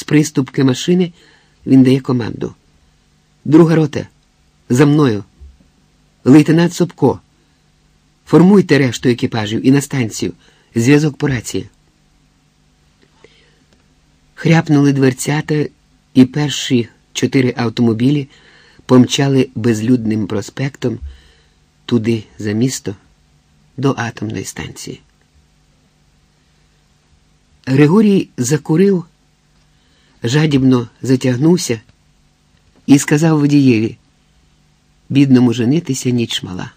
З приступки машини він дає команду. Друга рота, за мною. Лейтенант Собко. Формуйте решту екіпажів і на станцію. Зв'язок по рації. Хряпнули дверцята, і перші чотири автомобілі помчали безлюдним проспектом туди за місто до атомної станції. Григорій закурив, жадібно затягнувся і сказав водієві бідному женитися ніч мала.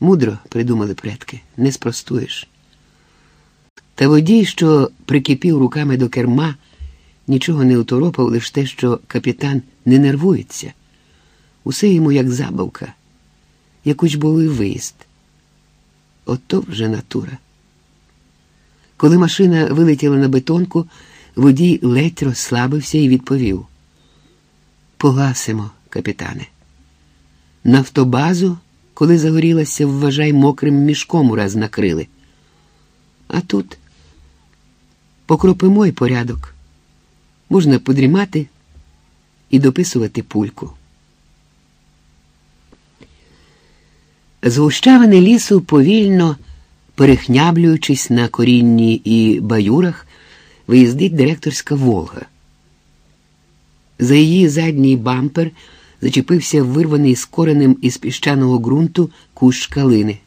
Мудро придумали предки, не спростуєш. Та водій, що прикипів руками до керма, нічого не уторопав, лише те, що капітан не нервується. Усе йому як забавка, як учбовий виїзд. Ото вже натура. Коли машина вилетіла на бетонку, водій ледь розслабився і відповів: Погасимо, капітане. Нафтобазу, коли загорілася, вважай, мокрим мішком ураз накрили. А тут покропимо й порядок. Можна подрімати і дописувати пульку. З гущавини лісу повільно, перехняблюючись на корінні і баюрах, виїздить директорська Волга. За її задній бампер зачепився вирваний з коренем із піщаного ґрунту кущ калини.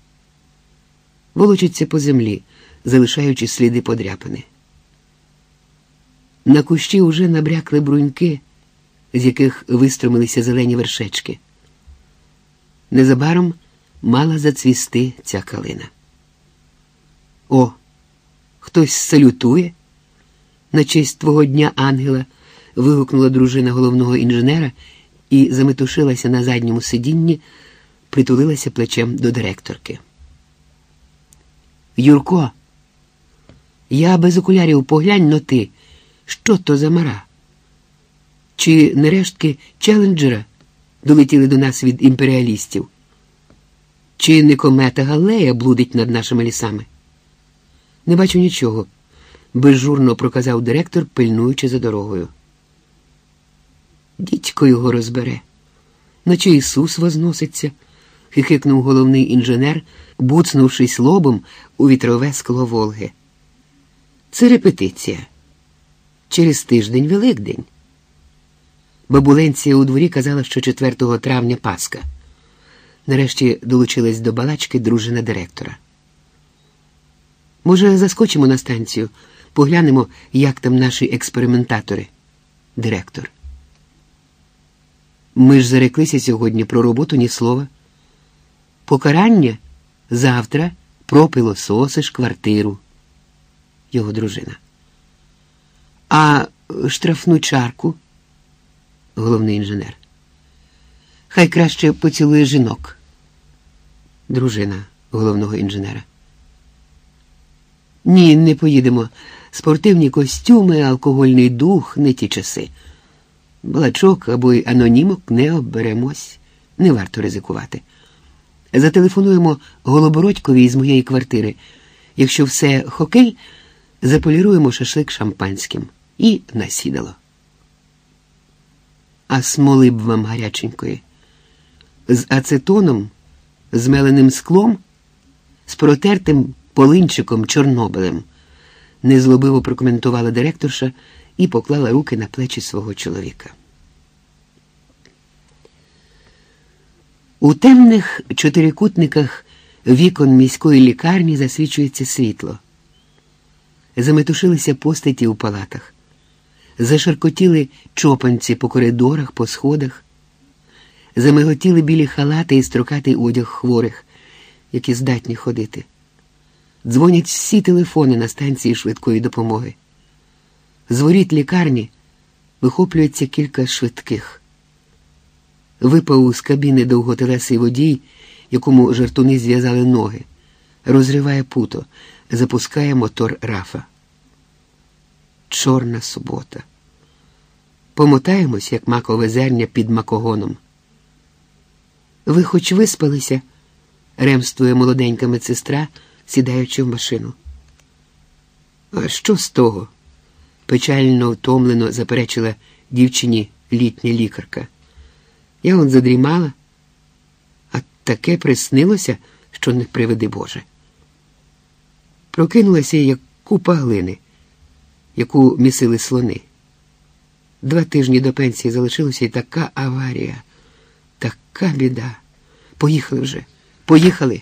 Волочиться по землі, залишаючи сліди подряпини. На кущі уже набрякли бруньки, з яких вистромилися зелені вершечки. Незабаром мала зацвісти ця калина. О, хтось салютує на честь твого дня ангела. вигукнула дружина головного інженера і заметушилася на задньому сидінні, притулилася плечем до директорки. Юрко, я без окулярів поглянь но ти. Що то за мара? Чи не рештки челенджера долетіли до нас від імперіалістів? Чи не комета Галея блудить над нашими лісами? Не бачу нічого, безжурно проказав директор, пильнуючи за дорогою. Дідько його розбере, наче Ісус возноситься, хихикнув головний інженер, буцнувшись лобом у вітрове скло Волги. Це репетиція. Через тиждень Великдень. Бабуленція у дворі казала, що 4 травня Пасха. Нарешті долучилась до балачки дружина директора. Може, заскочимо на станцію, поглянемо, як там наші експериментатори, директор. Ми ж зареклися сьогодні про роботу ні слова. Покарання завтра пропилососиш квартиру, його дружина. А штрафну чарку, головний інженер. Хай краще поцілує жінок, дружина головного інженера. Ні, не поїдемо. Спортивні костюми, алкогольний дух, не ті часи. Балачок або й анонімок не оберемось, не варто ризикувати. Зателефонуємо Голобородькові із моєї квартири. Якщо все хокей, заполіруємо шашлик шампанським і насідало. А смоли б вам гаряченької. З ацетоном, з меленим склом, з протертим полинчиком Чорнобилем, незлобиво прокоментувала директорша і поклала руки на плечі свого чоловіка. У темних чотирикутниках вікон міської лікарні засвічується світло. Заметушилися постаті у палатах, зашаркотіли чопанці по коридорах, по сходах, замиготіли білі халати і строкатий одяг хворих, які здатні ходити. Дзвонять всі телефони на станції швидкої допомоги. З воріт лікарні вихоплюється кілька швидких. Випав з кабіни довготелесий водій, якому жартуни зв'язали ноги, розриває путо, запускає мотор рафа. Чорна субота. Помотаємось, як макове зерня під макогоном. Ви хоч виспалися? ремствує молоденька медсестра, сідаючи в машину. А що з того? печально втомлено заперечила дівчині літня лікарка. Я он задрімала, а таке приснилося, що не приведи Боже. Прокинулася як купа глини, яку місили слони. Два тижні до пенсії залишилося і така аварія, така біда. Поїхали вже, поїхали.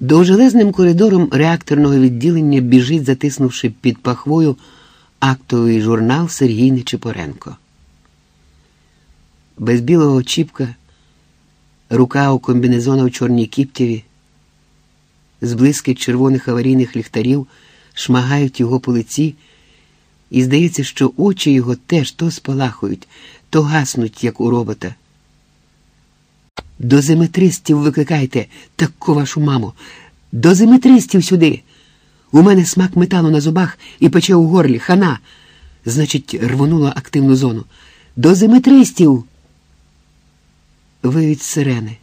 Довжелезним коридором реакторного відділення біжить, затиснувши під пахвою актовий журнал Сергій Нечипоренко. Без білого чіпка, рука у комбінезона в чорній кіптєві, зблиски червоних аварійних ліхтарів шмагають його по лиці, і здається, що очі його теж то спалахують, то гаснуть, як у робота. До зиметристів викликайте таку вашу маму. До зиметристів сюди. У мене смак металу на зубах і пече у горлі. Хана. Значить, рвонула активну зону. До зиметристів. Виють сирени.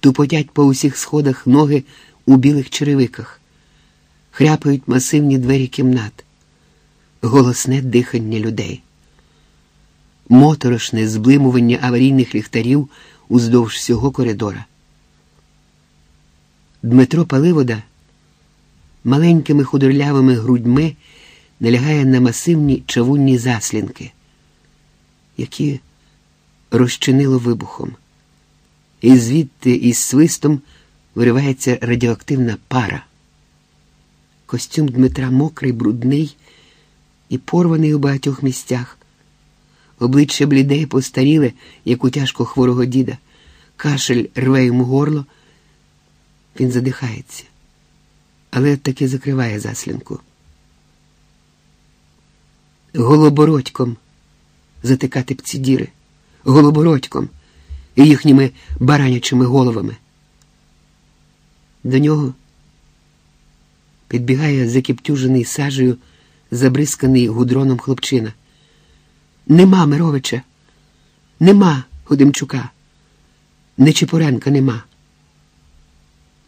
Тупотять по усіх сходах ноги у білих черевиках. Хряпають масивні двері кімнат, голосне дихання людей, моторошне зблимування аварійних ліхтарів уздовж всього коридора. Дмитро Паливода маленькими худорлявими грудьми налягає на масивні чавунні заслінки, які розчинило вибухом, і звідти із свистом виривається радіоактивна пара. Костюм Дмитра мокрий, брудний і порваний у багатьох місцях. Обличчя бліде і постаріле, як у тяжко хворого діда. Кашель рве йому горло. Він задихається, але таки закриває заслінку. Голобородьком затикати б ці діри, голобородьком і їхніми баранячими головами. До нього підбігає закіптюжений сажею, забризканий гудроном хлопчина. Нема Мировича, нема Гудимчука, Нечипоренка нема.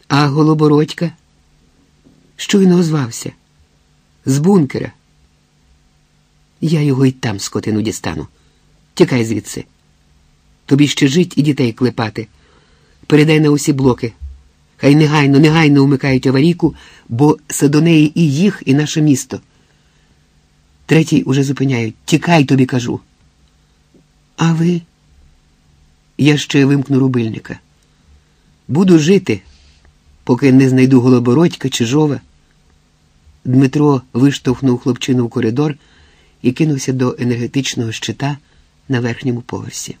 А Голобородька щойно озвався з бункера. Я його й там скотину дістану. Тікай звідси. Тобі ще жить і дітей клепати. Передай на усі блоки. Хай негайно, негайно умикають аварійку, бо це до неї і їх, і наше місто. Третій уже зупиняють. Тікай тобі кажу. А ви? Я ще вимкну рубильника. Буду жити, поки не знайду голобородька чи жова. Дмитро виштовхнув хлопчину в коридор і кинувся до енергетичного щита на верхньому поверсі.